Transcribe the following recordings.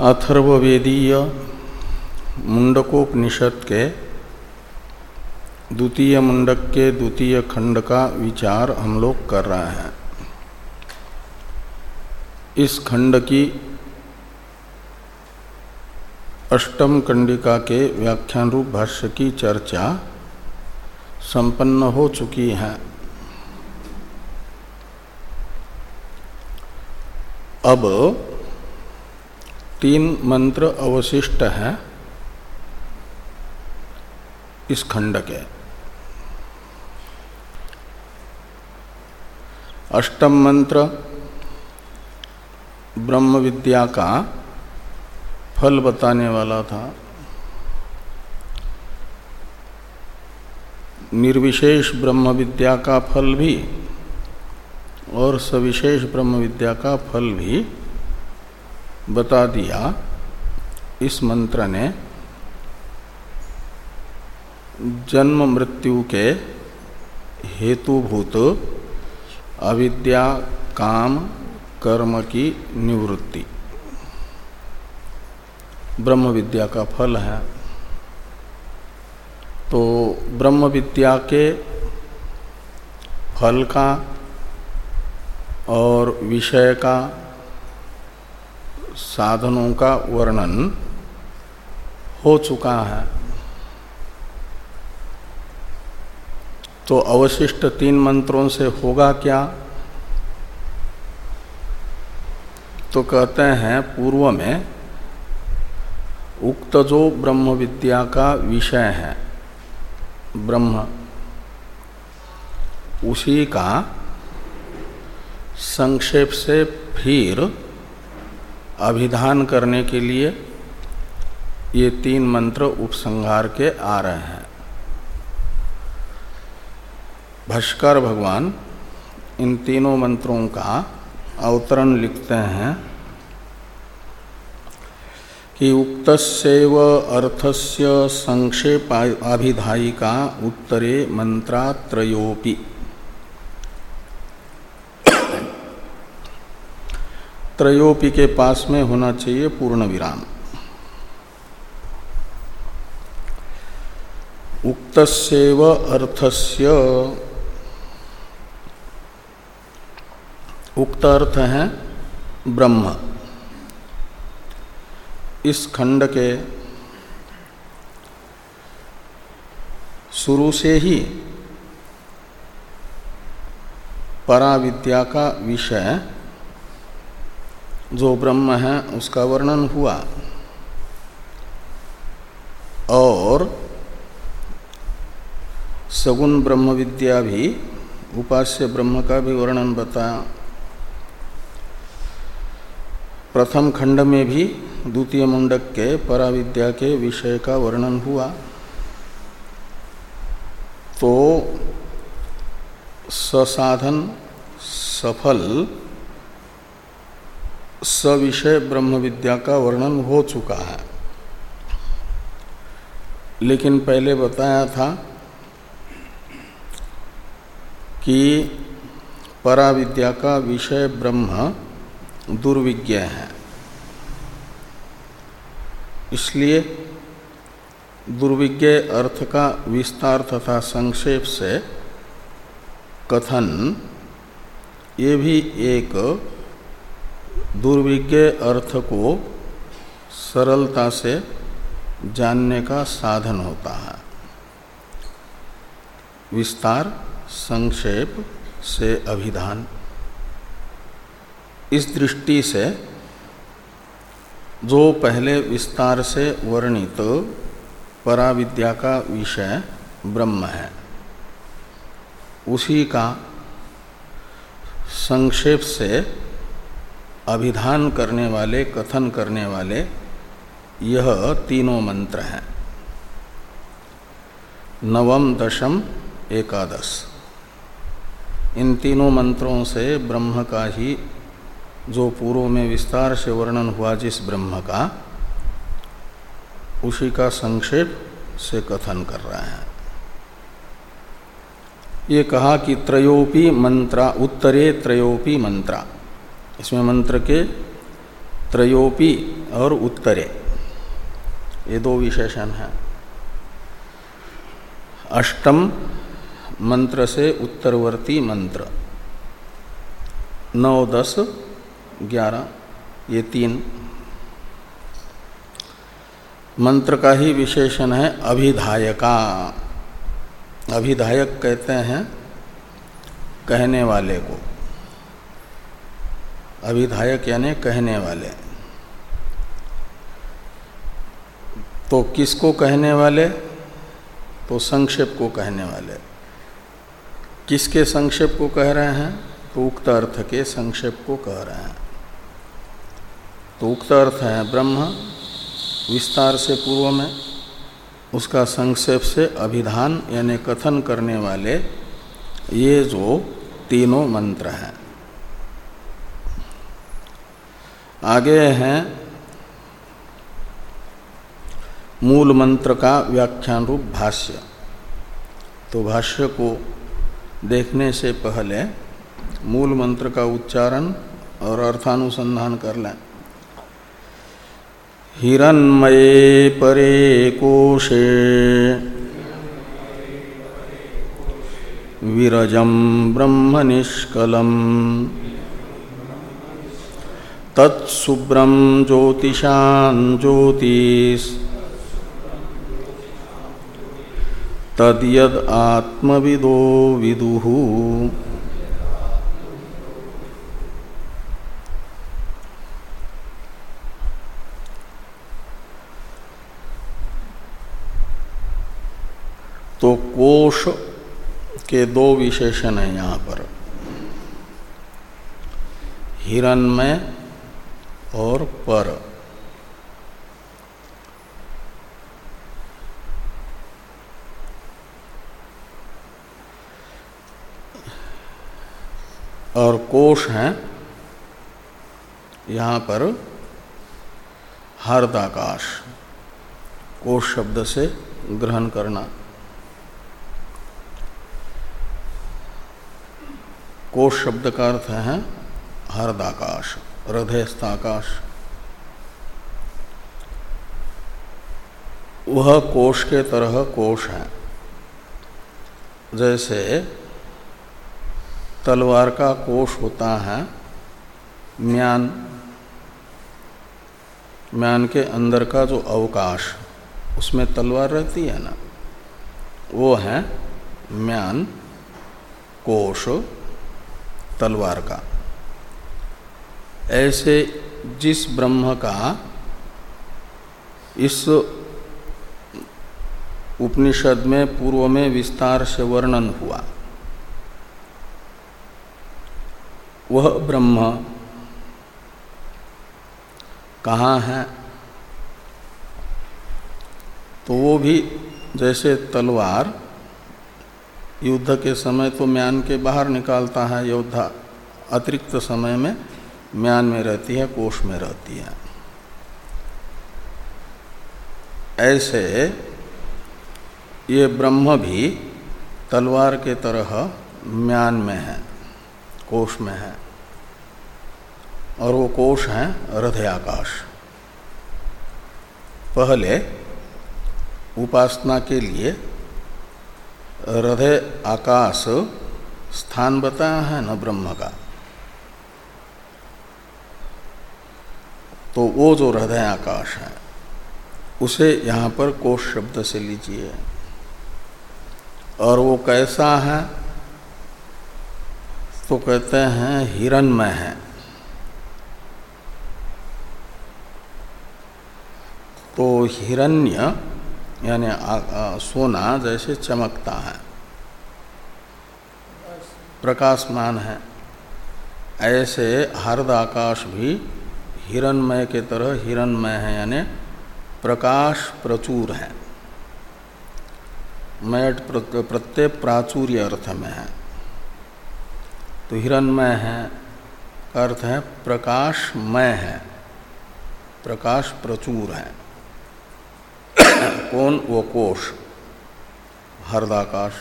अथर्ववेदीय मुंडकोपनिषद के द्वितीय मुंडक के द्वितीय खंड का विचार हम लोग कर रहे हैं। इस खंड की अष्टम कंडिका के व्याख्यान रूप भाष्य की चर्चा संपन्न हो चुकी है। अब तीन मंत्र अवशिष्ट हैं। इस खंड के। अष्टम मंत्र, ब्रह्म विद्या का फल बताने वाला था। निर्विशेष ब्रह्म विद्या का फल भी और सविशेष ब्रह्म विद्या का फल भी बता दिया। इस मंत्र ने जन्म मृत्यु के हेतुभूत अविद्या, काम, कर्म की निवृत्ति। ब्रह्म विद्या का फल है। तो ब्रह्म विद्या के फल का और विषय का साधनों का वर्णन हो चुका है। तो अवशिष्ट तीन मंत्रों से होगा क्या? तो कहते हैं, पूर्व में उक्त जो ब्रह्म विद्या का विषय है, ब्रह्म, उसी का संक्षेप से फिर अभिधान करने के लिए ये तीन मंत्र उपसंहार के आ रहे हैं। भाष्कर भगवान, इन तीनों मंत्रों का अवतरण लिखते हैं कि उक्तस्यैव अर्थस्य संक्षेपाभिधायिका उत्तरे मंत्रात्रयोपि त्रयोपि के पास में होना चाहिए पूर्ण विराम उक्तस्यैव अर्थस्य। उक्त अर्थ है ब्रह्म। इस खंड के शुरू से ही पराविद्या का विषय जो ब्रह्म है, उसका वर्णन हुआ। और सगुण ब्रह्म विद्या भी, उपास्य ब्रह्म का भी वर्णन बताया प्रथम खंड में भी द्वितीय मुंडक के पराविद्या के विषय का वर्णन हुआ। तो ससाधन सफल सविषय ब्रह्म विद्या का वर्णन हो चुका है। लेकिन पहले बताया था कि पराविद्या का विषय ब्रह्म दुर्विज्ञ है। इसलिए दुर्विज्ञ अर्थ का विस्तार तथा संक्षेप से कथन, ये भी एक दुर्विज्ञ अर्थ को सरलता से जानने का साधन होता है। विस्तार, संक्षेप से अभिधान। इस दृष्टि से जो पहले विस्तार से वर्णित तो पराविद्या का विषय ब्रह्म है, उसी का संक्षेप से अभिधान करने वाले, कथन करने वाले, यह तीनों मंत्र हैं। नवम, दशम, एकादश। इन तीनों मंत्रों से ब्रह्म का ही, जो पूर्व में विस्तार से वर्णन हुआ जिस ब्रह्म का, उसी का संक्षेप से कथन कर रहे हैं। ये कहा कि त्रयोपि मंत्रा, उत्तरे त्रयोपि मंत्रा। इसमें मंत्र के त्रयोपि और उत्तरे, ये दो विशेषण हैं। अष्टम मंत्र से उत्तरवर्ती मंत्र, नौ, दस, ग्यारह, ये तीन। मंत्र का ही विशेषण है अभिधायका। अभिधायक कहते हैं कहने वाले को। अभिधायक यानी कहने वाले। तो किसको कहने वाले? तो संक्षेप को कहने वाले। किसके संक्षेप को कह रहे हैं? तो उक्त अर्थ के संक्षेप को कह रहे हैं। तो उक्त अर्थ है ब्रह्म, विस्तार से पूर्व में, उसका संक्षेप से अभिधान यानी कथन करने वाले ये जो तीनों मंत्र हैं। आगे हैं मूल मंत्र का व्याख्यान रूप भाष्य। तो भाष्य को देखने से पहले मूल मंत्र का उच्चारण और अर्थानुसंधान कर लें। हिरण्मये परे कोशे विरजम ब्रह्म निष्कलम। तत्सुब्रम ज्योतिषां ज्योतिष तद्यद आत्मविदो विदुः। तो कोश के दो विशेषण हैं यहाँ पर। हिरणमय और पर। और कोश हैं, यहाँ पर हरदाकाश कोश शब्द से ग्रहण करना। कोश शब्द का अर्थ है हरदाकाश हृदयस्थाकाश। वह कोश के तरह कोश है। जैसे तलवार का कोश होता है, म्यान म्यान के अंदर का जो अवकाश, उसमें तलवार रहती है ना, वो है म्यान कोश तलवार का। ऐसे जिस ब्रह्म का इस उपनिषद में, पूर्व में विस्तार से वर्णन हुआ। वह ब्रह्म कहाँ है? तो वो भी जैसे तलवार, युद्ध के समय तो म्यान के बाहर निकालता है योद्धा, अतिरिक्त समय में म्यान में रहती है, कोष में रहती है। ऐसे ये ब्रह्म भी तलवार के तरह म्यान में है, कोष में है, और वो कोष है हृदय आकाश पहले उपासना के लिए हृदय आकाश स्थान बताया है न ब्रह्म का। तो वो जो हृदय आकाश है, उसे यहाँ पर कोष शब्द से लीजिए। और वो कैसा है? तो कहते हैं हिरणमय है। तो हिरण्य, यानी सोना जैसे चमकता है। प्रकाशमान है। ऐसे हरद आकाश भी हिरणमय के तरह हिरणमय है, यानी प्रकाश प्रचुर है। मैट प्रत्यय प्राचुर्य अर्थ में है। तो हिरणमय है, का अर्थ है प्रकाशमय है, प्रकाश प्रचुर है। कौन? वो कोश, हरदाकाश।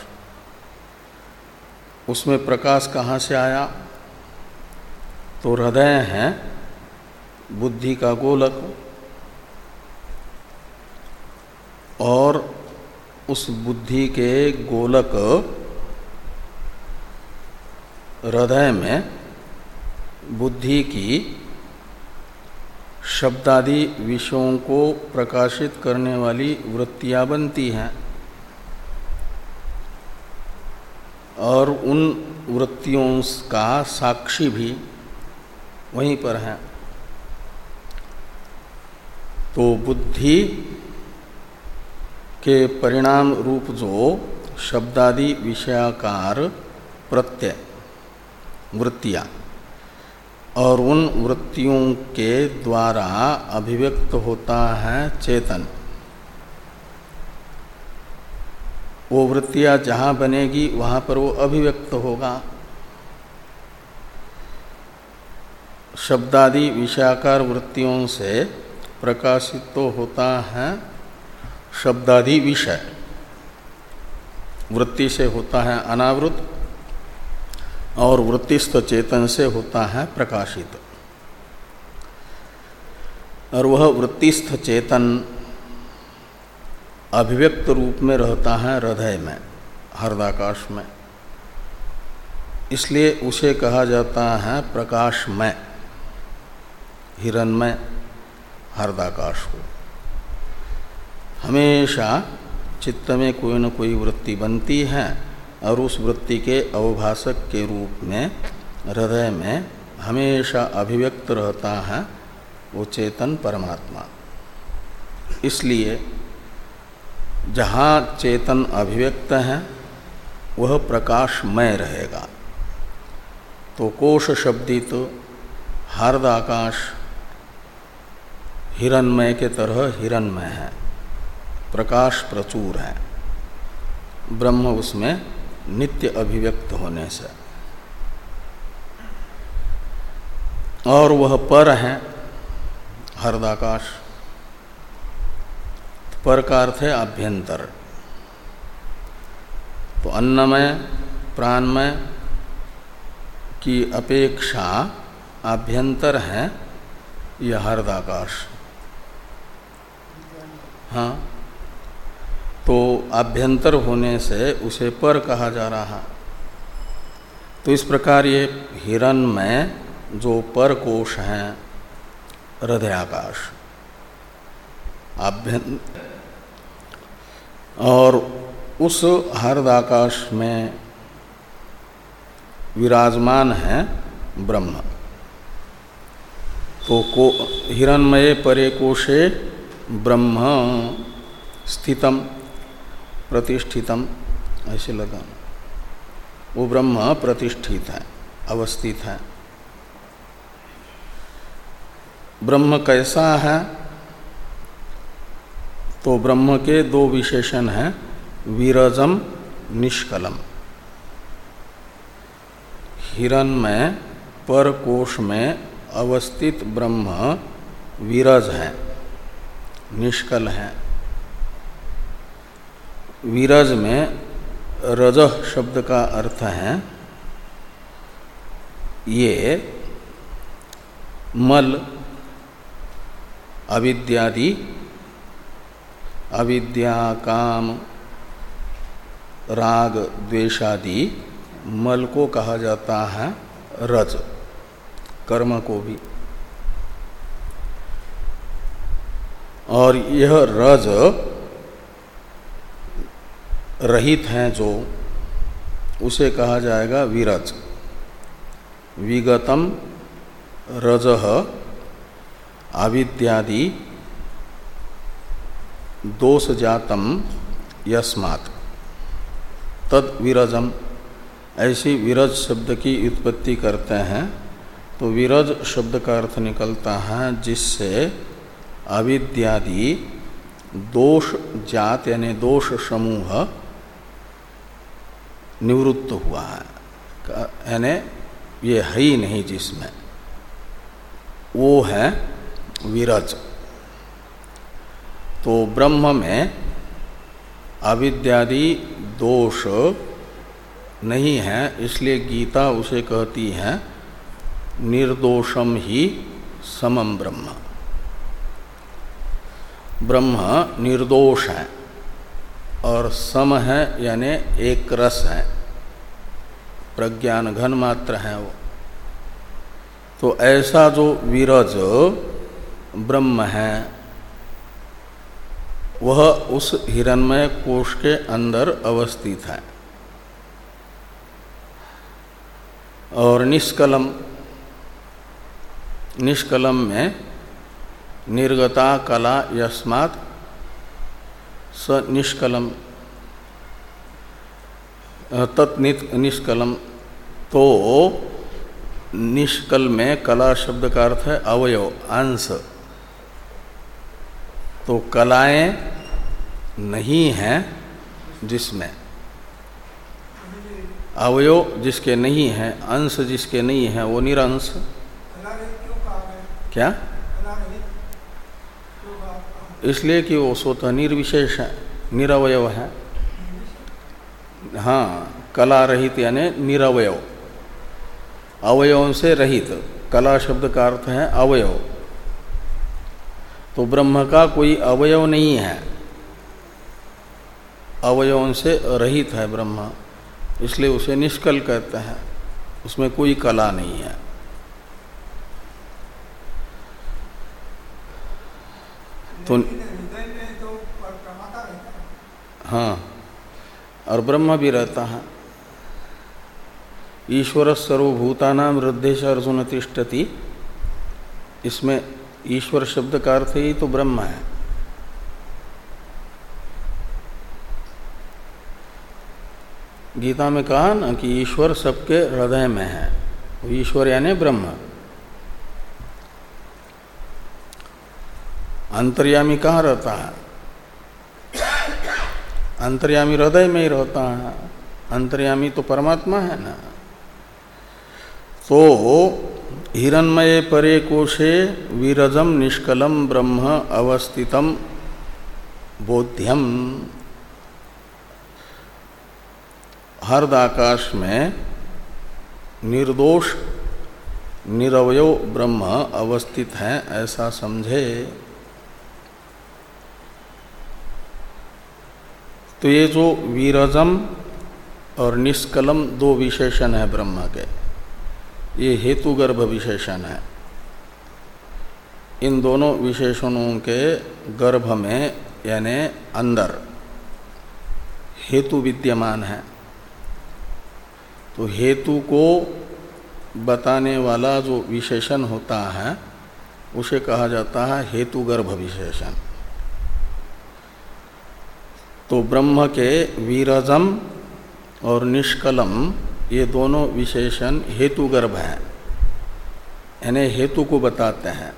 उसमें प्रकाश कहाँ से आया? तो हृदय है बुद्धि का गोलक और उस बुद्धि के गोलक हृदय में बुद्धि की शब्दादि विषयों को प्रकाशित करने वाली वृत्तियाँ बनती हैं। और उन वृत्तियों का साक्षी भी वहीं पर है। तो बुद्धि के परिणाम रूप जो शब्दादि विषयाकार प्रत्यय, वृत्तियाँ, और उन वृत्तियों के द्वारा अभिव्यक्त होता है चेतन। वो वृत्तियाँ जहाँ बनेगी, वहाँ पर वो अभिव्यक्त होगा। शब्दादि विषयाकार वृत्तियों से प्रकाशित तो होता है शब्दादि विषय। वृत्ति से होता है अनावृत और वृत्तिस्थ चेतन से होता है प्रकाशित। और वह वृत्तिस्थ चेतन अभिव्यक्त रूप में रहता है हृदय में हृदाकाश में। इसलिए उसे कहा जाता है प्रकाशमय, हिरणमय। हृदाकाश को हमेशा चित्त में कोई न कोई वृत्ति बनती है और उस वृत्ति के अवभाषक के रूप में, हृदय में हमेशा अभिव्यक्त रहता है वो चेतन परमात्मा। इसलिए जहाँ चेतन अभिव्यक्त है, वह प्रकाशमय रहेगा। तो कोश शब्दित तो हार्द आकाश हिरणमय के तरह हिरणमय है। प्रकाश प्रचुर है। ब्रह्म उसमें नित्य अभिव्यक्त होने से। और वह पर है, हरदाकाश। पर का अर्थ है आभ्यंतर तो अन्नमय, प्राणमय की अपेक्षा आभ्यंतर है यह हरदाकाश। हाँ। तो आभ्यंतर होने से उसे पर कहा जा रहा। तो इस प्रकार ये हिरण में जो पर कोश हैं, हृदयाकाश और उस हृदयाकाश में विराजमान है ब्रह्म। तो को हिरणमय परे कोशे ब्रह्म स्थितम, प्रतिष्ठितम, ऐसे लगा। वो ब्रह्म प्रतिष्ठित है, अवस्थित है। ब्रह्म कैसा है? तो ब्रह्म के दो विशेषण हैं, विरजम, निष्कलम। हिरण में पर कोश में अवस्थित ब्रह्म विरज है। निष्कल है। विरज में रज शब्द का अर्थ है, ये मल, अविद्यादि, अविद्या, काम, राग, द्वेषादि मल को कहा जाता है रज, कर्म को भी। और यह रज रहित हैं जो, उसे कहा जाएगा विरज। विगतम रज आविद्यादि दोष जातम यस्मात्। तद विरजम। ऐसी विरज शब्द की उत्पत्ति करते हैं तो विरज शब्द का अर्थ निकलता है जिससे अविद्यादि दोष जात यानी दोष समूह निवृत्त हुआ है। यानी ये है ही नहीं जिसमें। वो है विरज। तो ब्रह्म में अविद्यादि दोष नहीं है, इसलिए गीता उसे कहती है, निर्दोषम ही समम ब्रह्म। ब्रह्म निर्दोष है और सम है, यानि एक रस है। प्रज्ञान घन मात्र है वो। तो ऐसा जो विरज ब्रह्म है, वह उस हिरणमय कोष के अंदर अवस्थित है। और निष्कलम निष्कलम में निर्गता कला यस्मात् स निष्कलम तत्नित निष्कलम तो निष्कल में कला शब्द का अर्थ है अवयव अंश। तो कलाएँ नहीं हैं जिसमें अवयव जिसके नहीं है अंश जिसके नहीं है वो निरंश। क्या? इसलिए कि वो स्वतः निर्विशेष है निरवय है। हाँ कला रहित यानी निरवय अवयवों से रहित, कला शब्द का अर्थ है अवयव। तो ब्रह्म का कोई अवयव नहीं है। अवयवों से रहित है ब्रह्म, इसलिए उसे निष्कल कहते हैं। उसमें कोई कला नहीं है। तो हाँ और ब्रह्म भी रहता है। ईश्वर सर्वभूतानाम हृदय से अर्जुन तिष्ठति। इसमें ईश्वर शब्द का अर्थ ही तो ब्रह्म है। गीता में कहा ना कि ईश्वर सबके हृदय में है। ईश्वर यानी ब्रह्म। अंतर्यामी कहाँ रहता है? अंतर्यामी हृदय में ही रहता है। अंतर्यामी तो परमात्मा है ना। तो हिरणमय परे कोशे विरजम निष्कलम ब्रह्म अवस्थितम बोध्यम हर्दाकाश में निर्दोष, निरवय ब्रह्म अवस्थित है, ऐसा समझे। तो ये जो वीरजम और निष्कलम दो विशेषण है ब्रह्म के। ये हेतुगर्भ विशेषण है। इन दोनों विशेषणों के गर्भ में, यानी अंदर, हेतु विद्यमान है। तो हेतु को बताने वाला जो विशेषण होता है, उसे कहा जाता है हेतुगर्भ विशेषण। तो ब्रह्म के वीरजम और निष्कलम ये दोनों विशेषण हेतु गर्भ हैं। यानी हेतु को बताते हैं।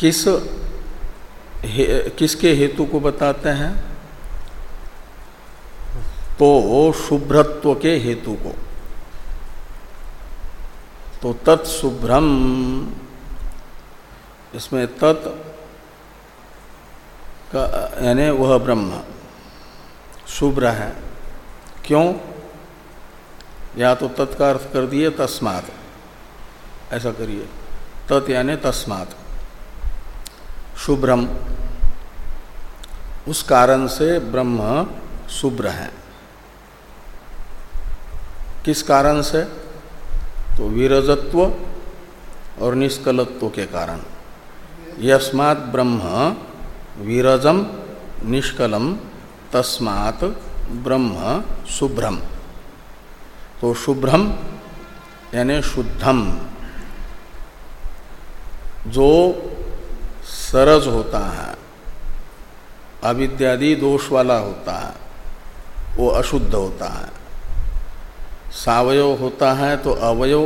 किस हे, किसके हेतु को बताते हैं? तो शुभ्रत्व के हेतु को। तो तत्शुभ्रम इसमें तत् यानी वह ब्रह्म, शुभ्र है। क्यों? या तो तत्का अर्थ कर दिए, तस्मात। ऐसा करिए। तत् यानी तस्मात। शुभ्रम। उस कारण से ब्रह्म शुभ्र है। किस कारण से? तो विरजत्व और निष्कलत्व के कारण। यस्मात् ब्रह्म विरजम निष्कलम तस्मात् ब्रह्म शुभ्रम। तो शुभ्रम यानी शुद्धम जो सरज होता है, अविद्यादि दोष वाला होता है, वो अशुद्ध होता है। सावयव होता है तो अवयव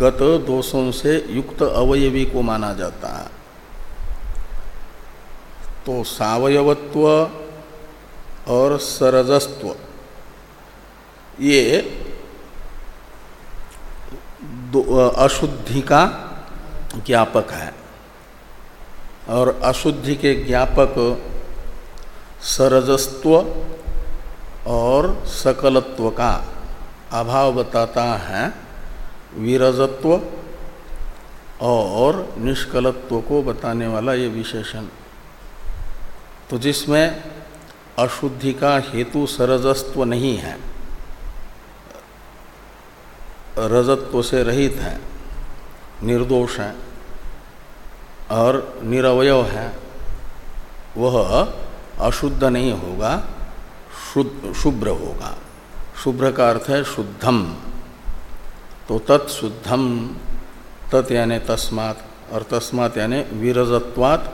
गत दोषों से युक्त अवयवी को माना जाता है। तो सावयवत्व और सरजस्व ये अशुद्धि का ज्ञापक है। और अशुद्धि के ज्ञापक सरजस्व और सकलत्व का अभाव बताता है विरजत्व और निष्कलत्व को बताने वाला ये विशेषण। तो जिसमें अशुद्धि का हेतु सरजस्व नहीं है रजत्व से रहित है, निर्दोष है और निरवय है, वह अशुद्ध नहीं होगा, शुद्ध, शुभ्र होगा। शुभ्र का अर्थ है शुद्धम। तो तत्शुद्धम, तत् यानी तस्मात् और तस्मात् यानी विरजत्वात्,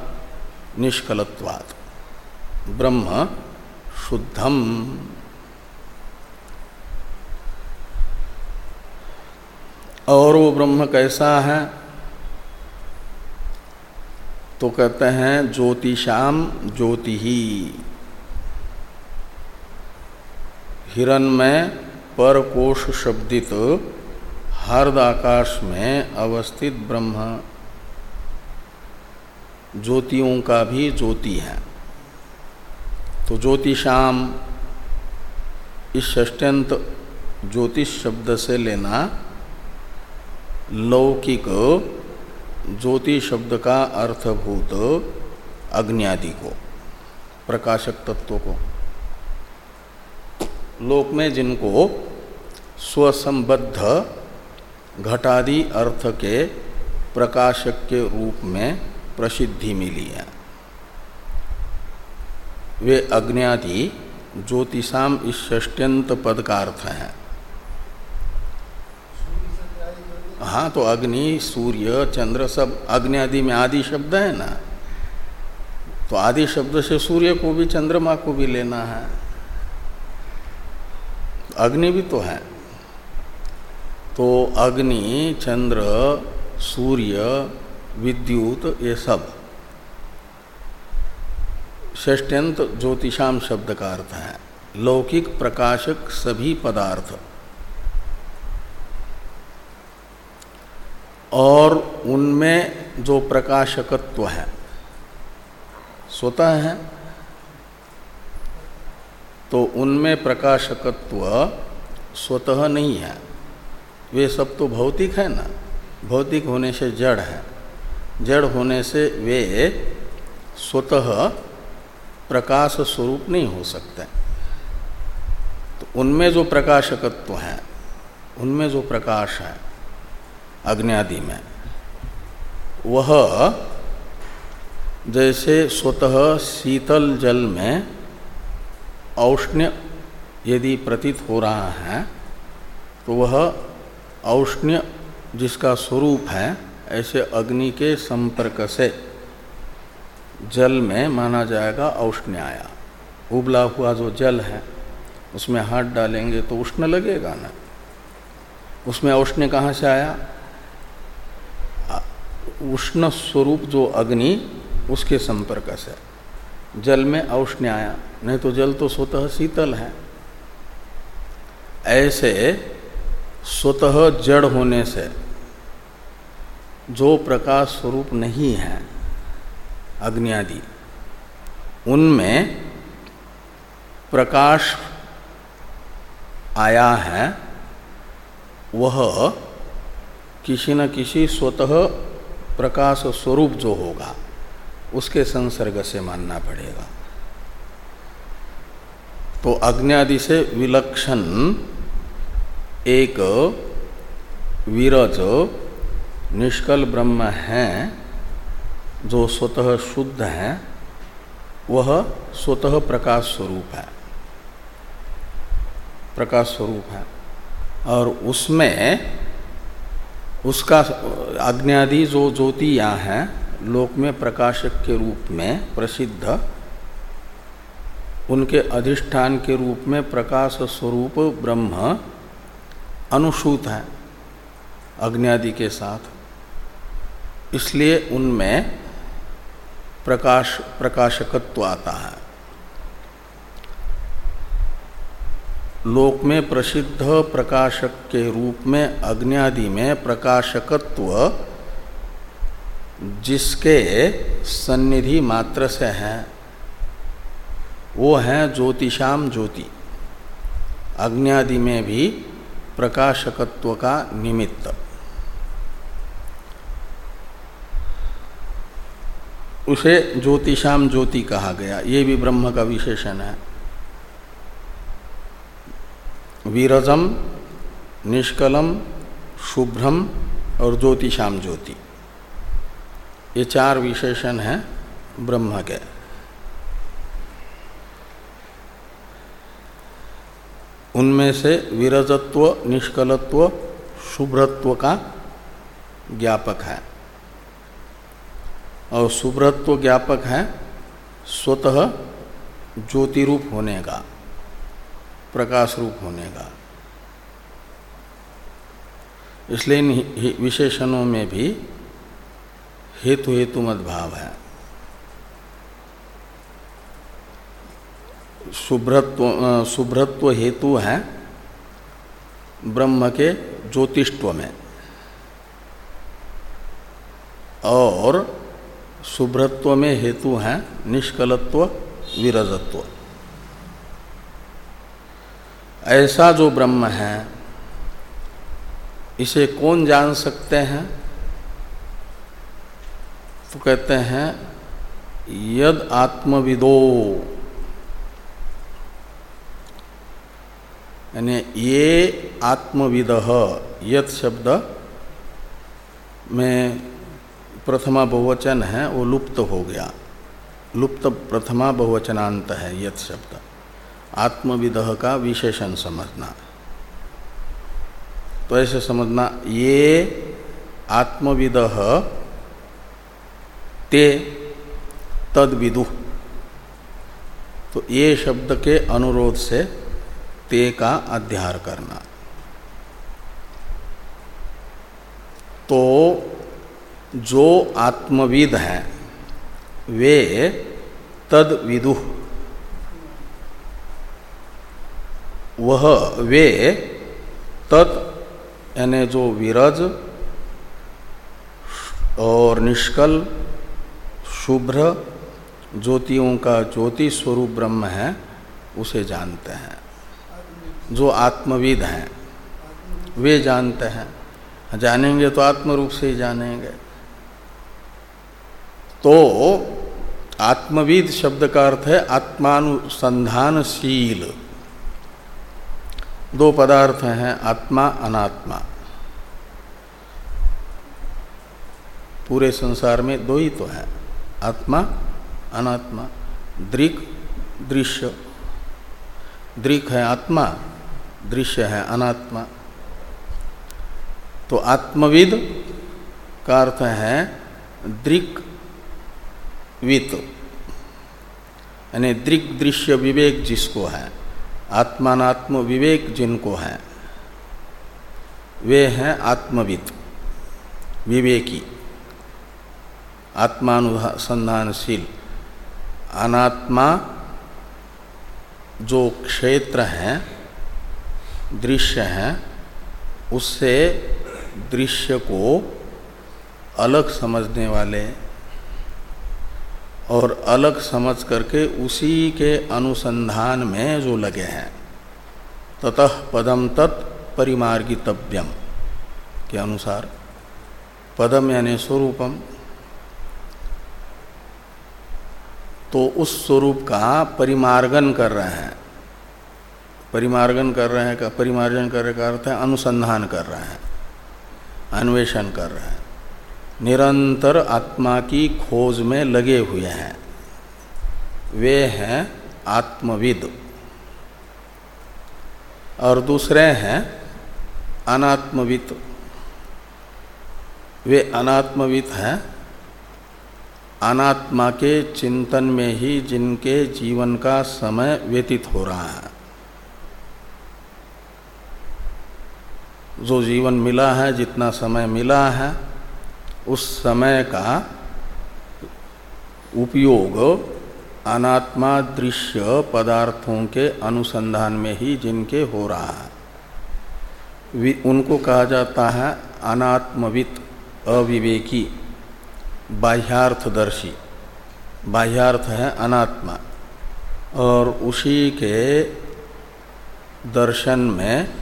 निष्कलत्वात्। ब्रह्म शुद्धम। और वो ब्रह्म कैसा है? तो कहते हैं, ज्योतिषाम ज्योति ही हिरण में पर कोश शब्दित हर्द आकाश में अवस्थित ब्रह्म। ज्योतियों का भी ज्योति है। तो ज्योतिषाम, इस षष्ट्यंत ज्योतिष शब्द से लेना लौकिक ज्योतिष शब्द का अर्थभूत अग्नि को, प्रकाशक तत्व को। लोक में जिनको स्वसंबद्ध घटादि अर्थ के प्रकाशक के रूप में प्रसिद्धि मिली है। वे अग्नि ज्योतिषाम इस षष्ट्यंत पद का अर्थ है हाँ तो अग्नि, सूर्य, चंद्र सब अग्नि आदि में आदि शब्द है ना? तो आदि शब्द से सूर्य को भी, चंद्रमा को भी लेना है। अग्नि भी तो है। तो अग्नि, चंद्र, सूर्य, विद्युत, ये सब। षष्ट्यंत ज्योतिषाम शब्द का अर्थ है, लौकिक प्रकाशक सभी पदार्थ। और उनमें जो प्रकाशकत्व है, स्वतः है तो उनमें प्रकाशकत्व स्वतः नहीं है। वे सब तो भौतिक है ना, भौतिक होने से जड़ है, जड़ होने से वे स्वतः प्रकाश स्वरूप नहीं हो सकते। तो उनमें जो प्रकाशकत्व है, उनमें जो प्रकाश है अग्नि में, वह जैसे स्वतः शीतल जल में औष्ण्य यदि प्रतीत हो रहा है तो वह औष्ण्य जिसका स्वरूप है, ऐसे अग्नि के संपर्क से जल में माना जाएगा औष्ण्य आया उबला हुआ जो जल है, उसमें हाथ डालेंगे तो उष्ण लगेगा ना। उसमें औष्ण्य कहाँ से आया? उष्ण स्वरूप जो अग्नि, उसके संपर्क से। जल में औष्ण्य आया नहीं तो जल तो स्वतः शीतल है। ऐसे स्वतः जड़ होने से जो प्रकाश स्वरूप नहीं है अग्नि आदि उनमें प्रकाश आया है, वह किसी न किसी स्वतः प्रकाश स्वरूप जो होगा, उसके संसर्ग से मानना पड़ेगा। तो अग्नि से विलक्षण एक विरज, निष्कल ब्रह्म है जो स्वतः शुद्ध है, वह स्वतः प्रकाश स्वरूप है। प्रकाश स्वरूप है। और उसमें, उसका आज्ञादि जो ज्योति यहाँ है, लोक में प्रकाशक के रूप में प्रसिद्ध, उनके अधिष्ठान के रूप में प्रकाश स्वरूप ब्रह्म अनुसूत है अग्नि के साथ। इसलिए उनमें प्रकाश, प्रकाशकत्व आता है। लोक में प्रसिद्ध प्रकाशक के रूप में अग्नि में प्रकाशकत्व जिसके सन्निधि मात्र से हैं, वो हैं ज्योतिषाम ज्योति। अग्नि में भी प्रकाशकत्व का निमित्त। उसे ज्योतिषाम ज्योति कहा गया। ये भी ब्रह्म का विशेषण है। वीरजम, निष्कलम, शुभ्रम और ज्योतिषाम ज्योति। ये चार विशेषण हैं ब्रह्म के। उनमें से विरजत्व, निष्कलत्व, शुभ्रत्व का ज्ञापक है। और शुभ्रत्व ज्ञापक है, स्वतः ज्योति रूप होने का प्रकाश रूप होने का। इसलिए इन विशेषणों में भी हेतु हेतु मत भाव है शुभ्रत्व शुभ्रत्व हेतु है ब्रह्म के ज्योतिष्व में। और शुभ्रत्व में हेतु है, निष्कलत्व, विरजत्व। ऐसा जो ब्रह्म है, इसे कौन जान सकते हैं? तो कहते हैं, यद आत्मविदो। यानी ये आत्मविद, यद शब्द में प्रथमा बहुवचन है, वो लुप्त हो गया। लुप्त प्रथमा बहुवचनांत है यथ शब्द। आत्मविद का विशेषण समझना। तो ऐसे समझना, ये आत्मविद ते तद विदु तो ये शब्द के अनुरोध से ते का अध्यार करना। तो जो आत्मविद हैं, वे तद विदु। वह वे तत्, यानी जो विरज और निष्कल, शुभ्र, ज्योतियों का ज्योति स्वरूप ब्रह्म है, उसे जानते हैं। जो आत्मविद हैं, वे जानते हैं। जानेंगे तो आत्म रूप से ही जानेंगे। तो आत्मविद शब्द का अर्थ है आत्मानुसंधानशील। दो पदार्थ हैं, आत्मा, अनात्मा। पूरे संसार में दो ही तो है, आत्मा, अनात्मा। दृक, दृश्य। दृक है आत्मा, दृश्य है अनात्मा। तो आत्मविद का अर्थ है दृक वित। यानी दृक दृश्य विवेक जिसको है आत्मात्म विवेक जिनको है, वे हैं आत्मविद विवेकी, आत्मानुसंधानशील, अनात्मा जो क्षेत्र हैं, दृश्य हैं, उससे दृश्य को अलग समझने वाले और अलग समझ करके उसी के अनुसंधान में जो लगे हैं। ततः पदम तत् परिमार्गितव्यम के अनुसार। पदम यानी स्वरूपम। तो उस स्वरूप का परिमार्गन कर रहे हैं। परिमार्गन कर रहे हैं का परिमार्जन कर रहे का अर्थ है अनुसंधान कर रहे हैं। अन्वेषण कर रहे हैं। निरंतर आत्मा की खोज में लगे हुए हैं। वे हैं आत्मविद। और दूसरे हैं अनात्मविद। वे अनात्मविद हैं। अनात्मा के चिंतन में ही जिनके जीवन का समय व्यतीत हो रहा है। जो जीवन मिला है, जितना समय मिला है उस समय का उपयोग अनात्मा दृश्य पदार्थों के अनुसंधान में ही जिनके हो रहा है। उनको कहा जाता है अनात्मवित अविवेकी बाह्यार्थदर्शी। बाह्यार्थ है अनात्मा। और उसी के दर्शन में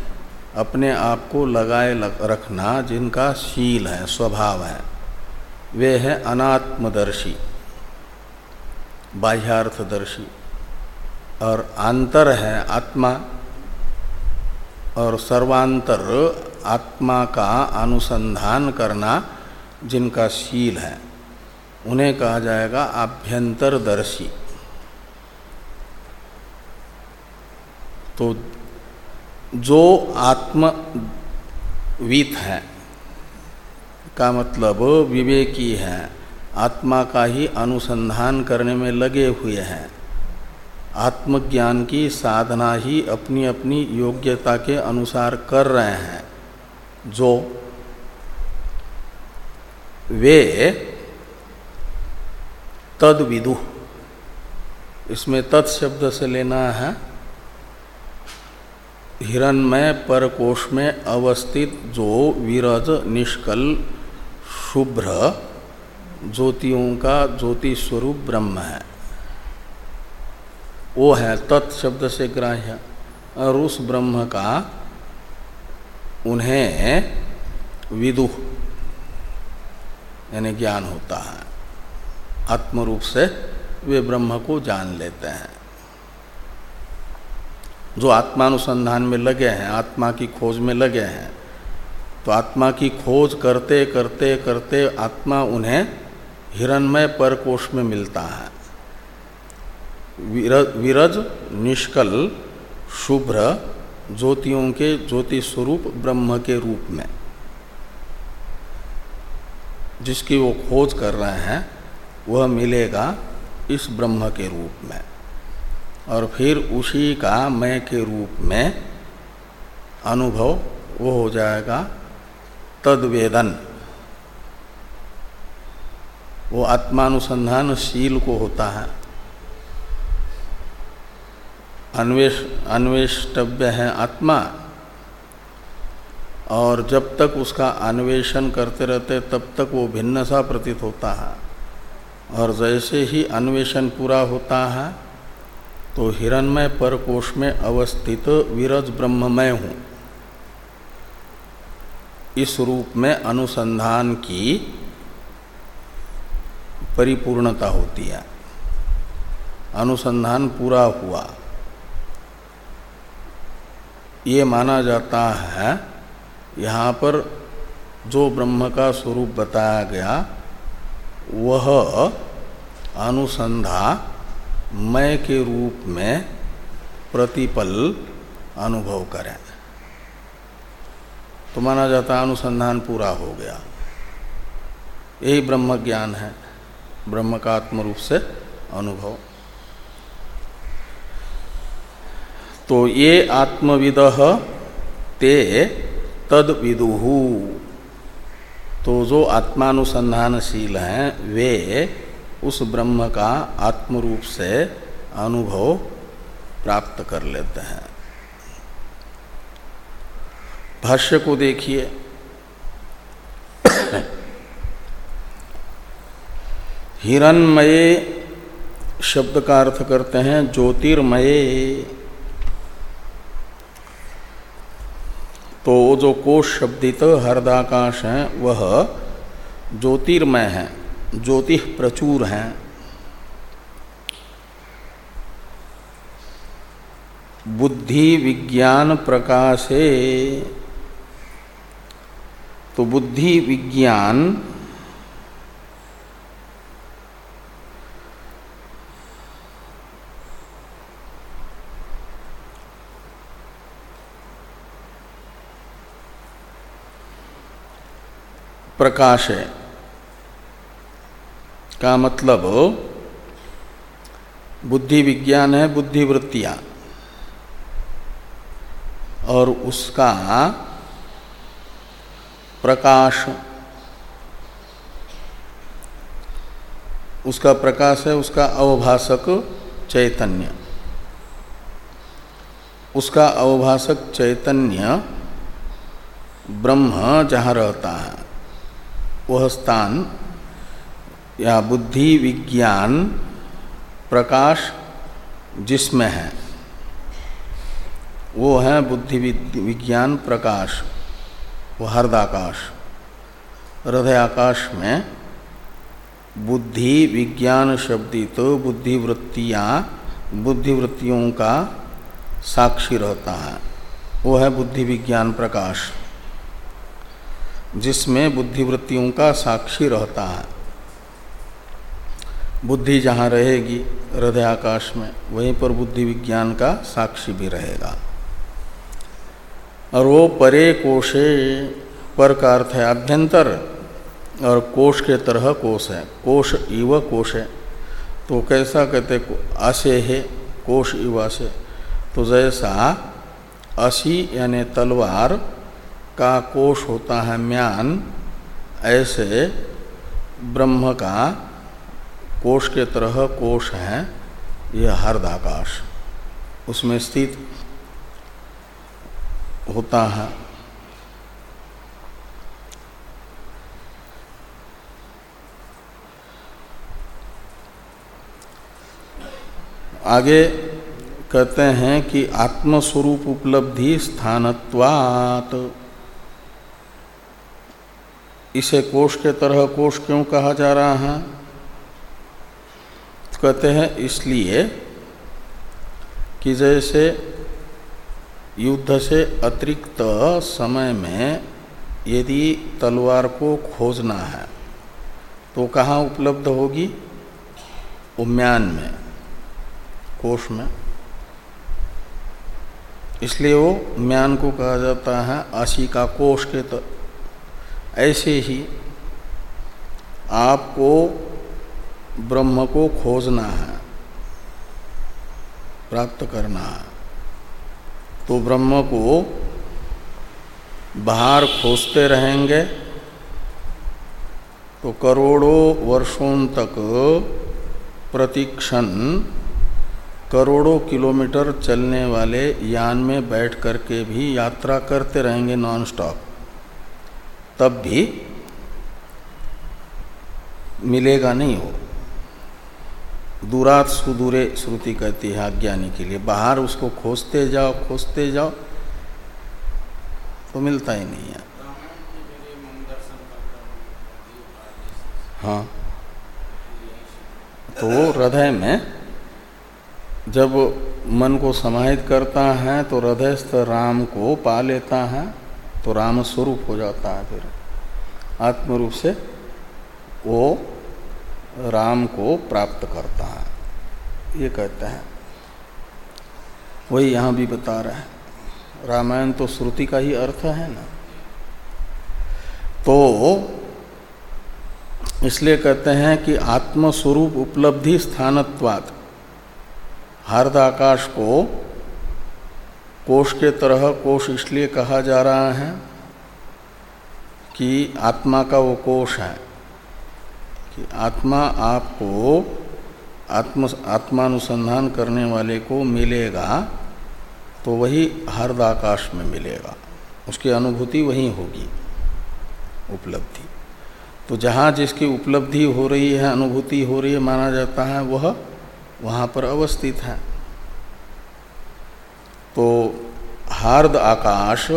अपने आप को लगाए लग, रखना जिनका शील है स्वभाव है। वे हैं अनात्मदर्शी, बाह्यार्थदर्शी, और आंतर है आत्मा, और सर्वांतर आत्मा का अनुसंधान करना जिनका शील है, उन्हें कहा जाएगा आभ्यंतरदर्शी तो जो आत्मवीत है का मतलब विवेकी है। आत्मा का ही अनुसंधान करने में लगे हुए हैं। आत्मज्ञान की साधना ही अपनी अपनी योग्यता के अनुसार कर रहे हैं। जो वे तद विदु इसमें तत् शब्द से लेना है। हिरणमय परकोश में अवस्थित जो विरज निष्कल शुभ्र, ज्योतियों का ज्योति स्वरूप ब्रह्म है। वो है तत् शब्द से ग्राह्य। और उस ब्रह्म का उन्हें विदु, यानी ज्ञान होता है। आत्मरूप से वे ब्रह्म को जान लेते हैं। जो आत्मानुसंधान में लगे हैं, आत्मा की खोज में लगे हैं तो आत्मा की खोज करते करते करते आत्मा उन्हें हिरणमय परकोश में मिलता है। विरज निष्कल, शुभ्र, ज्योतियों के ज्योति स्वरूप ब्रह्म के रूप में। जिसकी वो खोज कर रहे हैं, वह मिलेगा इस ब्रह्म के रूप में। और फिर उसी का मैं के रूप में अनुभव वो हो जाएगा तदवेदन। वो आत्मानुसंधान शील को होता है। अन्वेष, अन्वेष्टव्य है आत्मा। और जब तक उसका अन्वेषण करते रहते तब तक वो भिन्न सा प्रतीत होता है। और जैसे ही अन्वेषण पूरा होता है तो हिरणमय परकोश में अवस्थित विरज ब्रह्ममय हूँ। इस रूप में अनुसंधान की परिपूर्णता होती है। अनुसंधान पूरा हुआ। ये माना जाता है, यहाँ पर जो ब्रह्म का स्वरूप बताया गया, वह अनुसंधा मय के रूप में प्रतिपल अनुभव करें। तो माना जाता है अनुसंधान पूरा हो गया। यही ब्रह्म ज्ञान है ब्रह्म का आत्म रूप से अनुभव। तो ये आत्मविद ते तद विदुहु तो जो आत्मानुसंधानशील हैं, वे उस ब्रह्म का आत्म रूप से अनुभव प्राप्त कर लेते हैं। भाष्य को देखिए। हिरणमये शब्द का अर्थ करते हैं ज्योतिर्मये। तो जो कोश शब्दित हरदाकाश है, वह ज्योतिर्मय है, ज्योति प्रचुर है। बुद्धि विज्ञान प्रकाशे तो बुद्धि विज्ञान प्रकाश है। का मतलब बुद्धि विज्ञान है बुद्धिवृत्तियाँ और उसका प्रकाश। उसका प्रकाश है, उसका अवभाषक चैतन्य। उसका अवभाषक चैतन्य ब्रह्म जहाँ रहता है, वह स्थान, या बुद्धि विज्ञान प्रकाश जिसमें है, वो है बुद्धि विज्ञान प्रकाश। वो हृदयाकाश हृदय आकाश में बुद्धि, विज्ञान शब्दित तो बुद्धिवृत्तियाँ, बुद्धिवृत्तियों का साक्षी रहता है। वो है बुद्धि विज्ञान प्रकाश, जिसमें बुद्धिवृत्तियों का साक्षी रहता है। बुद्धि जहाँ रहेगी, हृदय आकाश में, वहीं पर बुद्धि विज्ञान का साक्षी भी रहेगा। और वो परे कोशे पर का अर्थ है अभ्यंतर और कोश के तरह कोश है। कोश इव कोश। है तो कैसा कहते आशे है, कोश इव से तो जैसा असी यानी तलवार का कोश होता है म्यान, ऐसे ब्रह्म का कोश के तरह कोश है, यह हर्दाकाश उसमें स्थित होता है। आगे कहते हैं कि आत्मस्वरूप उपलब्धि स्थानत्वात। इसे कोष के तरह कोष क्यों कहा जा रहा है? कहते हैं इसलिए कि जैसे युद्ध से अतिरिक्त समय में यदि तलवार को खोजना है तो कहाँ उपलब्ध होगी? उम्यान में, कोष में। इसलिए वो म्यान को कहा जाता है आशी का कोष के तो। ऐसे ही आपको ब्रह्म को खोजना है, प्राप्त करना है। तो ब्रह्म को बाहर खोजते रहेंगे तो करोड़ों वर्षों तक प्रतिक्षण करोड़ों किलोमीटर चलने वाले यान में बैठ करके भी यात्रा करते रहेंगे नॉन स्टॉप तब भी मिलेगा नहीं हो। दूरात सुदूरे श्रुति कहती है अज्ञानी के लिए, बाहर उसको खोजते जाओ खोजते जाओ तो मिलता ही नहीं है। हाँ। तो हृदय में, जब मन को समाहित करता है तो हृदयस्थ राम को पा लेता है तो राम स्वरूप हो जाता है फिर। आत्मरूप से वो राम को प्राप्त करता है। ये कहते हैं। वही यहाँ भी बता रहे हैं। रामायण तो श्रुति का ही अर्थ है ना। तो इसलिए कहते हैं कि आत्मस्वरूप उपलब्धि स्थानत्वात्। हार्द आकाश को कोष के तरह कोष इसलिए कहा जा रहा है कि आत्मा का वो कोश है। कि आत्मा आपको आत्म, आत्मानुसंधान करने वाले को मिलेगा तो वही हर्द आकाश में मिलेगा। उसकी अनुभूति वहीं होगी, उपलब्धि। तो जहाँ जिसकी उपलब्धि हो रही है, अनुभूति हो रही है, माना जाता है, वह वहाँ पर अवस्थित है। तो हार्द आकाश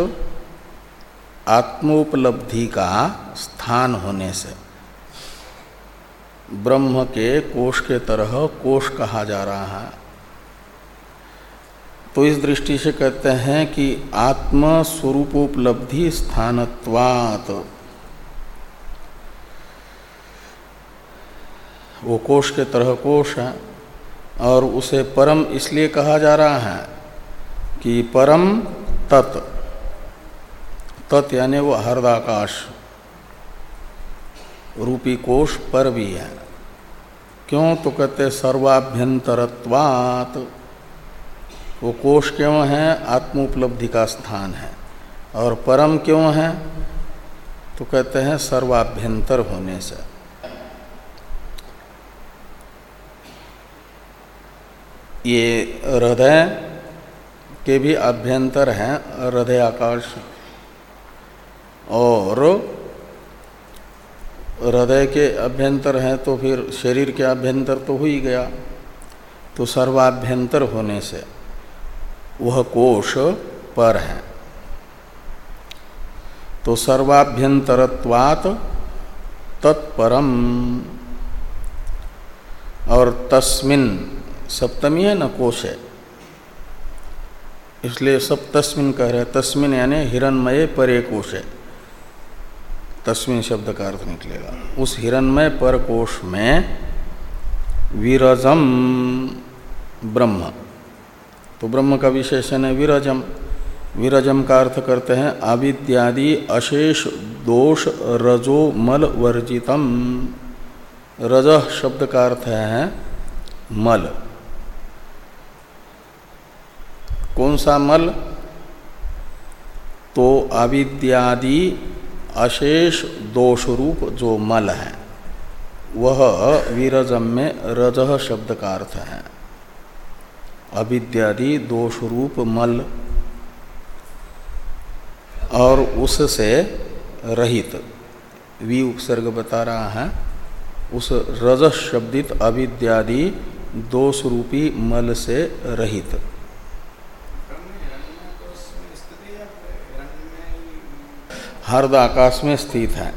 आत्मोपलब्धि का स्थान होने से ब्रह्म के कोष के तरह कोष कहा जा रहा है। तो इस दृष्टि से कहते हैं कि आत्म स्वरूपोपलब्धि स्थानत्वात। वो कोष के तरह कोष है और उसे परम इसलिए कहा जा रहा है कि परम तत्। तत् यानी वो हरदाकाश। रूपी कोष पर भी है। क्यों? तो कहते सर्वाभ्यंतरत्वात। वो कोष क्यों है? आत्मोपलब्धि का स्थान है। और परम क्यों है? तो कहते हैं सर्वाभ्यंतर होने से। ये हृदय के भी अभ्यंतर हैं, हृदय आकाश और हृदय के अभ्यंतर हैं तो फिर शरीर के अभ्यंतर तो हो ही गया। तो सर्वाभ्यंतर होने से वह कोष पर है। तो सर्वाभ्यंतरत्वात तत्परम। और तस्मिन सप्तमी है न कोश है। इसलिए सब तस्मिन कह रहे हैं। तस्मिन यानी हिरणमय परे कोश है। तस्मिन शब्द का अर्थ निकलेगा। उस हिरणमय पर कोश में विरजम ब्रह्म। तो ब्रह्म का विशेषण है विरजम। विरजम का अर्थ करते हैं आविद्यादि अशेष दोष रजो मल वर्जितम। रज शब्द का अर्थ है मल। कौन सा मल? तो अविद्यादि अशेष दोष रूप जो मल है, वह विरजम में रज शब्द का अर्थ है। अविद्यादि दोष रूप मल और उससे रहित, वी उपसर्ग बता रहा है, उस रज शब्दित अविद्यादि दोष रूपी मल से रहित। हर्द आकाश में स्थित है।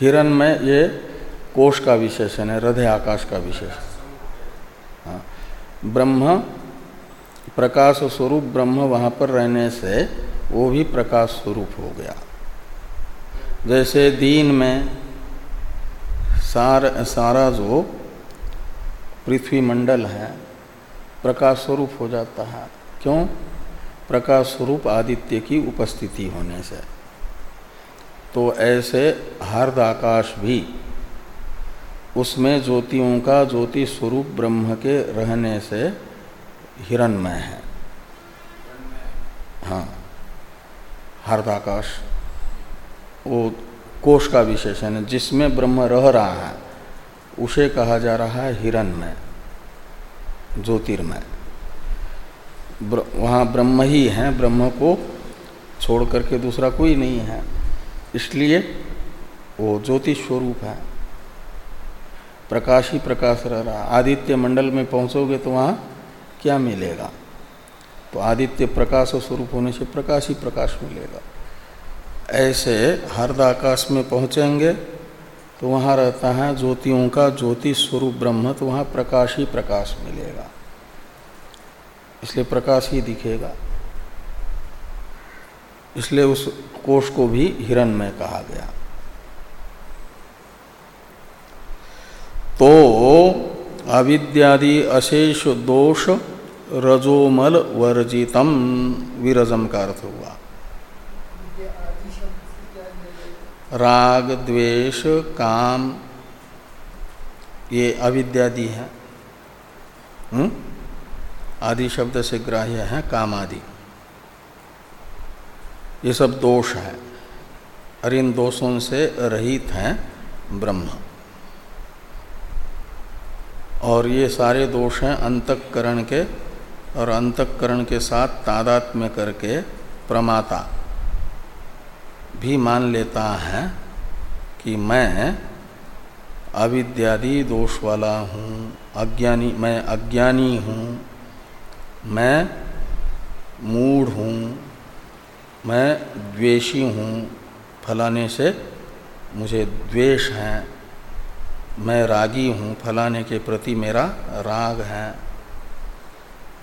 हिरण में ये कोष का विशेषण है, हृदय आकाश का विशेषण। हाँ। ब्रह्म, प्रकाश स्वरूप ब्रह्म वहाँ पर रहने से वो भी प्रकाश स्वरूप हो गया। जैसे दीन में सार, सारा जो पृथ्वी मंडल है, प्रकाश स्वरूप हो जाता है। क्यों? प्रकाश स्वरूप आदित्य की उपस्थिति होने से। तो ऐसे हर्द आकाश भी उसमें ज्योतियों का ज्योति स्वरूप ब्रह्म के रहने से हिरणमय है। हाँ हर्दाकाश वो कोष का विशेषण है, जिसमें ब्रह्म रह रहा है, उसे कहा जा रहा है हिरणमय, ज्योतिर्मय। वहाँ ब्रह्म ही हैं, ब्रह्म को छोड़ करके दूसरा कोई नहीं है। इसलिए वो ज्योतिष स्वरूप है। प्रकाश ही प्रकाश रह रहा आदित्य मंडल में पहुँचोगे तो वहाँ क्या मिलेगा? तो आदित्य प्रकाश स्वरूप होने से प्रकाश ही प्रकाश मिलेगा। ऐसे हर्द आकाश में पहुँचेंगे तो वहाँ रहता है ज्योतियों का ज्योति स्वरूप ब्रह्म तो वहाँ प्रकाश ही प्रकाश मिलेगा। इसलिए प्रकाश ही दिखेगा। इसलिए उस कोष को भी हिरण में कहा गया। तो अविद्यादि अशेष दोष रजोमल वर्जितम, विरजम का अर्थ हुआ। राग, द्वेष, काम, ये अविद्यादि है। हुँ? आदि शब्द से ग्राह्य है, काम आदि। ये सब दोष है। और इन दोषों से रहित हैं ब्रह्म। और ये सारे दोष हैं अंतकरण के, और अंतकरण के साथ तादात्म्य करके प्रमाता भी मान लेता है कि मैं अविद्यादि दोष वाला हूँ, अज्ञानी, मैं अज्ञानी हूँ। मैं मूढ़ हूँ, मैं द्वेषी हूँ, फलाने से मुझे द्वेष है। मैं रागी हूँ, फलाने के प्रति मेरा राग है।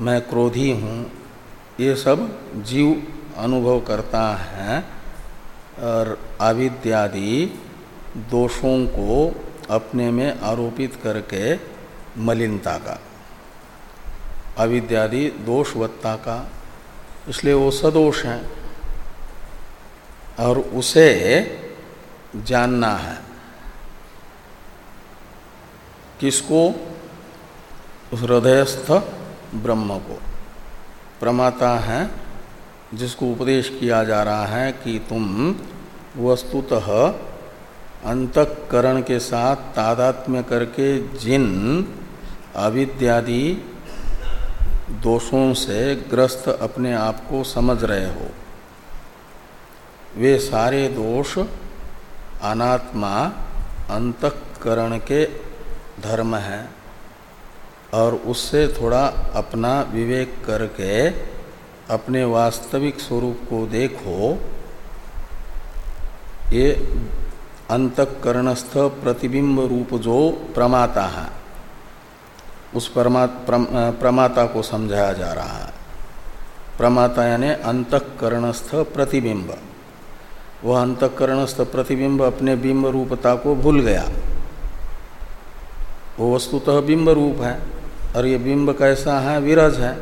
मैं क्रोधी हूँ, ये सब जीव अनुभव करता है और आविद्यादि दोषों को अपने में आरोपित करके मलिनता का। अविद्यादि दोषवत्ता का। इसलिए वो सदोष है और उसे जानना है। किसको? उस हृदयस्थ ब्रह्म को। प्रमाता है, जिसको उपदेश किया जा रहा है कि तुम वस्तुतः अंतकरण के साथ तादात्म्य करके जिन अविद्यादि दोषों से ग्रस्त अपने आप को समझ रहे हो। वे सारे दोष अनात्मा अंतकरण के धर्म हैं और उससे थोड़ा अपना विवेक करके अपने वास्तविक स्वरूप को देखो। ये अंतकरणस्थ प्रतिबिंब रूप जो प्रमाता है। उस परमा प्रमाता को समझाया जा रहा है। प्रमाता यानी अंतकरणस्थ प्रतिबिंब। वह अंतकरणस्थ प्रतिबिंब अपने बिंब रूपता को भूल गया। वो वस्तुतः बिंब रूप है, और ये बिंब कैसा है? विरज है।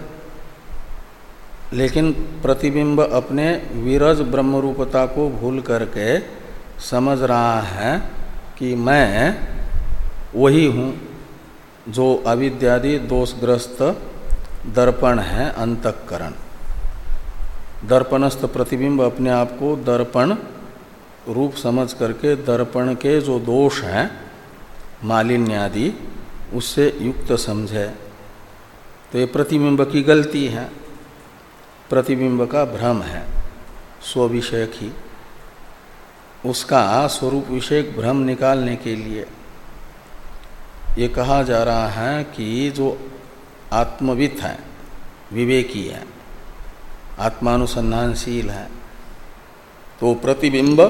लेकिन प्रतिबिंब अपने विरज ब्रह्म रूपता को भूल करके समझ रहा है कि मैं वही हूँ। जो अविद्यादि दोषग्रस्त दर्पण है, अंतकरण। दर्पणस्थ प्रतिबिंब अपने आप को दर्पण रूप समझ करके दर्पण के जो दोष हैं, मालिन्यादि, उससे युक्त समझे। तो ये प्रतिबिंब की गलती है। प्रतिबिंब का भ्रम है, स्वविषयक ही। उसका स्वरूप विषयक भ्रम निकालने के लिए ये कहा जा रहा है कि जो आत्मवित है, विवेकी है, आत्मानुसंधानशील है तो प्रतिबिंब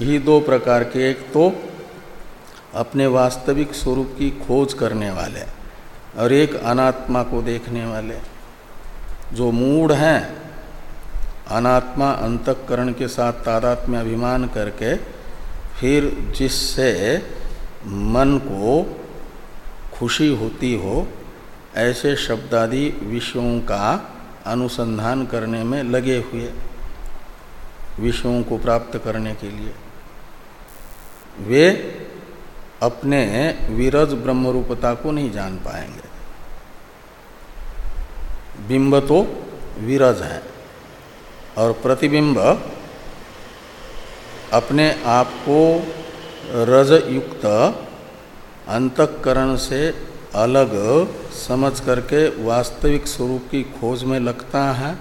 ही दो प्रकार के, एक तो अपने वास्तविक स्वरूप की खोज करने वाले और एक अनात्मा को देखने वाले। जो मूढ़ हैं, अनात्मा अंतकरण के साथ तादात्म्य अभिमान करके, फिर जिससे मन को खुशी होती हो, ऐसे शब्दादि विषयों का अनुसंधान करने में लगे हुए विषयों को प्राप्त करने के लिए। वे अपने विरज ब्रह्म रूपता को नहीं जान पाएँगे। बिंब तो विरज है और प्रतिबिंब अपने आप को रज युक्त अंतकरण से अलग समझ करके वास्तविक स्वरूप की खोज में लगता है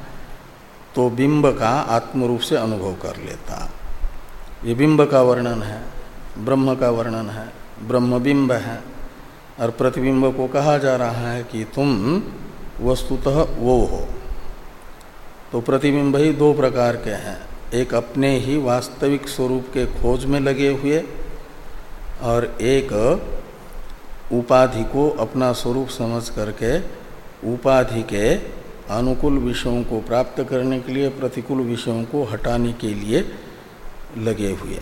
तो बिंब का आत्म रूप से अनुभव कर लेता। ये बिंब का वर्णन है, ब्रह्म का वर्णन है ब्रह्मबिंब है, और प्रतिबिंब को कहा जा रहा है कि तुम वस्तुतः वो हो। तो प्रतिबिंब ही दो प्रकार के हैं, एक अपने ही वास्तविक स्वरूप के खोज में लगे हुए और एक उपाधि को अपना स्वरूप समझ करके उपाधि के अनुकूल विषयों को प्राप्त करने के लिए, प्रतिकूल विषयों को हटाने के लिए लगे हुए।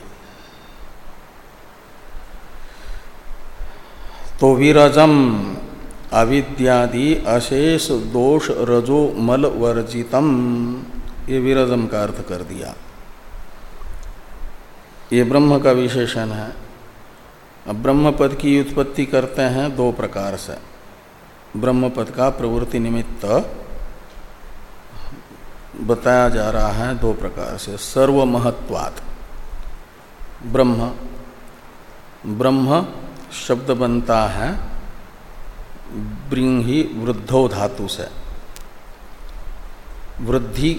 तो विरजम अविद्यादि अशेष दोष रजो मल वर्जितम। ये विरजम का अर्थ कर दिया। ये ब्रह्म का विशेषण है। ब्रह्म पद की उत्पत्ति करते हैं दो प्रकार से। ब्रह्म पद का प्रवृत्ति निमित्त बताया जा रहा है दो प्रकार से। सर्वमहत्वात्। ब्रह्म। ब्रह्म शब्द बनता है ब्रिंही वृद्धो धातु से। वृद्धि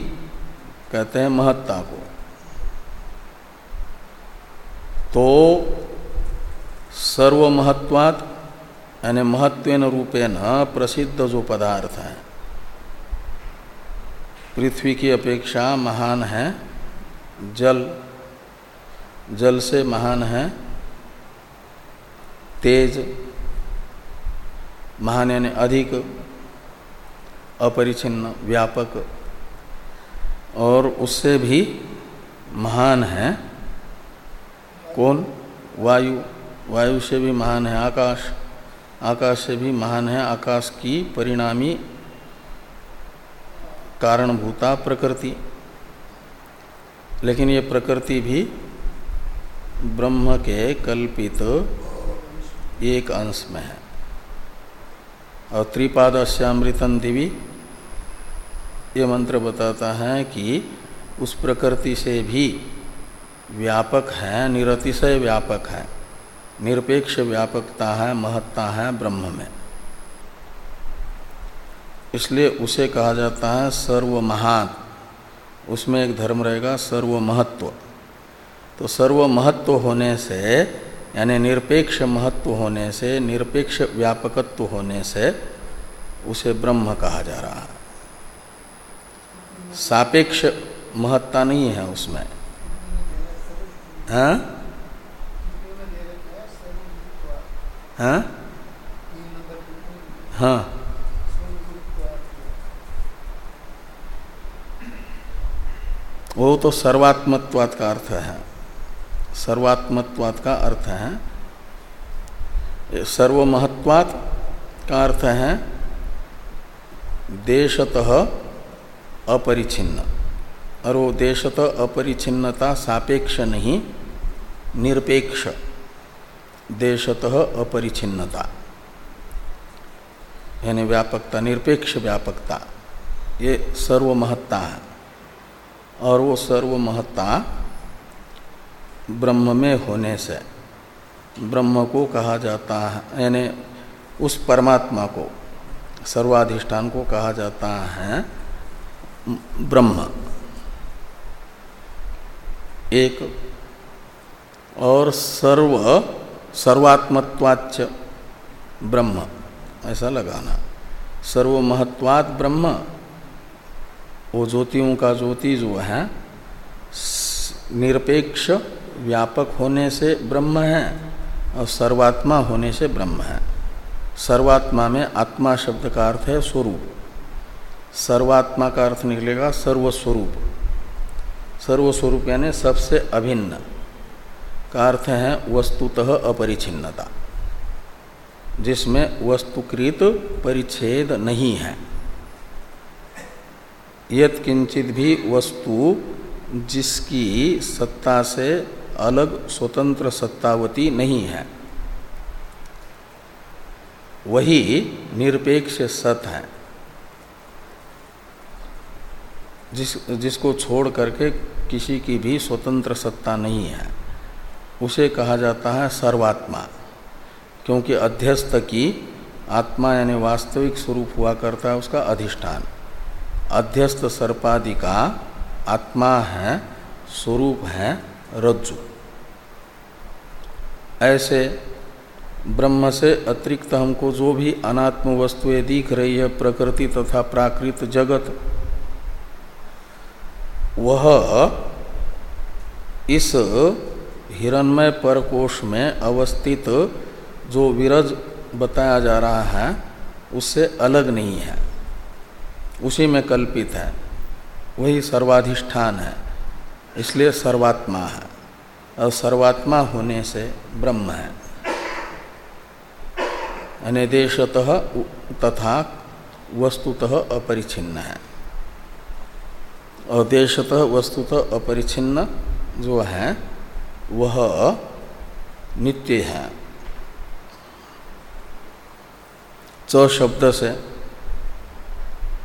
कहते हैं महत्ता को। तो सर्वमहत्वात् यानी महत्वेन रूपेण प्रसिद्ध जो पदार्थ है। पृथ्वी की अपेक्षा महान है, जल जल से महान है, तेज, महान यानी अधिक, अपरिचिन्न, व्यापक, और उससे भी महान है कौन? वायु। वायु से भी महान है आकाश। आकाश से भी महान है। आकाश की परिणामी कारणभूता प्रकृति। लेकिन ये प्रकृति भी ब्रह्म के कल्पित एक अंश में है। और त्रिपादश्यामृतन दिवी ये मंत्र बताता है कि उस प्रकृति से भी व्यापक है, निरतिशय व्यापक है। निरपेक्ष व्यापकता है, महत्ता है ब्रह्म में। इसलिए उसे कहा जाता है सर्व महान उसमें एक धर्म रहेगा सर्व महत्व तो सर्व महत्व होने से, यानी निरपेक्ष महत्व होने से, निरपेक्ष व्यापकत्व होने से उसे ब्रह्म कहा जा रहा है। सापेक्ष महत्ता नहीं है उसमें। हाँ? हाँ? हाँ। वो तो सर्वात्मत्वाद का अर्थ है। सर्वात्मत्वाद का अर्थ है। सर्वमहत्वात का अर्थ है। देशतः अपरिछिन्न और वो देशत अपरिछिन्नता सापेक्ष नहीं, निरपेक्ष। देशतः अपरिछिन्नता यानी व्यापकता, निरपेक्ष व्यापकता, ये सर्वमहत्ता है। और वो सर्वमहत्ता ब्रह्म में होने से, ब्रह्म को कहा जाता है, यानी उस परमात्मा को, सर्वाधिष्ठान को कहा जाता है, ब्रह्म। एक और सर्व सर्वात्मत्वाच ब्रह्म, ऐसा लगाना। सर्वमहत्वात् ब्रह्म, वो ज्योतियों का ज्योति जो है, निरपेक्ष, व्यापक होने से ब्रह्म है और सर्वात्मा होने से ब्रह्म है। सर्वात्मा में आत्मा शब्द का अर्थ है स्वरूप। सर्वात्मा का अर्थ निकलेगा सर्वस्वरूप। सर्वस्वरूप यानी सबसे अभिन्न। का अर्थ है वस्तुतः अपरिछिन्नता जिसमें वस्तुकृत परिच्छेद नहीं है। यत किंचित भी वस्तु जिसकी सत्ता से अलग स्वतंत्र सत्तावती नहीं है, वही निरपेक्ष सत है, जिस, जिसको छोड़ करके किसी की भी स्वतंत्र सत्ता नहीं है। उसे कहा जाता है सर्वात्मा, क्योंकि अध्यस्त की आत्मा यानी वास्तविक स्वरूप हुआ करता है उसका अधिष्ठान। अध्यस्त सर्पादि का आत्मा है, स्वरूप है रज्जु। ऐसे ब्रह्म से अतिरिक्त हमको जो भी अनात्म वस्तुएँ दिख रही है, प्रकृति तथा प्राकृत जगत, वह इस हिरणमय परकोश में अवस्थित जो विरज बताया जा रहा है, उससे अलग नहीं है। उसी में कल्पित है। वही सर्वाधिष्ठान है। इसलिए सर्वात्मा है। और सर्वात्मा होने से ब्रह्म है। अनिदेशतः तथा वस्तुतः अपरिछिन्न है। और देशतः वस्तुतः अपरिछिन्न जो है वह नित्य है। च शब्द से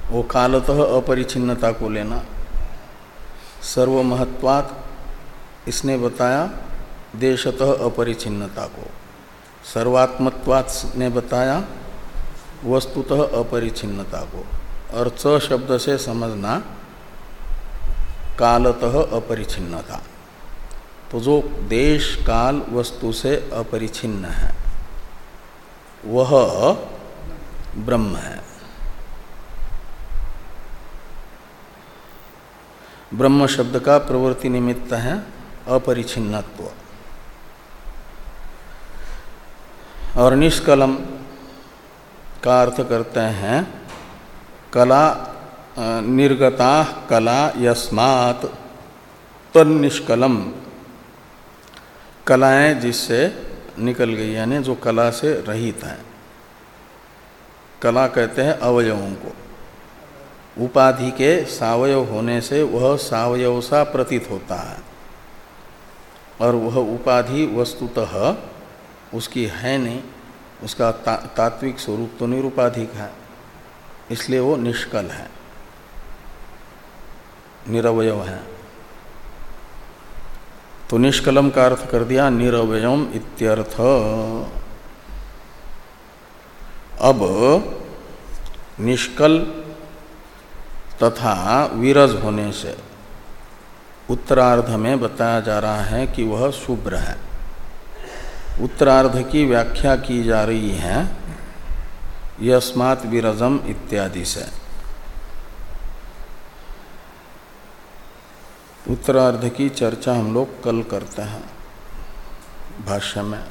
वो कालतः अपरिचिन्नता को लेना सर्वमहत्वात इसने बताया देशतः अपरिचिन्नता को। सर्वात्मत्वात ने बताया वस्तुतः अपरिचिन्नता को। और च शब्द से समझना कालतः अपरिचिन्नता। तो जो देश काल वस्तु से अपरिछिन्न है, वह ब्रह्म है। ब्रह्म शब्द का प्रवृत्ति निमित्त है अपरिछिन्नत्व और निष्कलम का अर्थ करते हैं, कला निर्गता कला यस्मात् तन्निष्कलम। कलाएँ जिससे निकल गई यानी जो कला से रहित हैं। कला कहते हैं अवयवों को। उपाधि के सावयव होने से वह सावयव सा प्रतीत होता है। और वह उपाधि वस्तुतः उसकी है नहीं उसका ता, तात्विक स्वरूप तो निरुपाधिक है इसलिए वो निष्कल है निरवय है। तो निष्कलम का अर्थ कर दिया, निरवयम इत्यर्थ। अब निष्कल तथा विरज होने से उत्तरार्ध में बताया जा रहा है कि वह शुभ्र है। उत्तरार्ध की व्याख्या की जा रही है, यस्मात् विरजम इत्यादि से। उत्तरार्ध की चर्चा हम लोग कल करते हैं भाष्य में।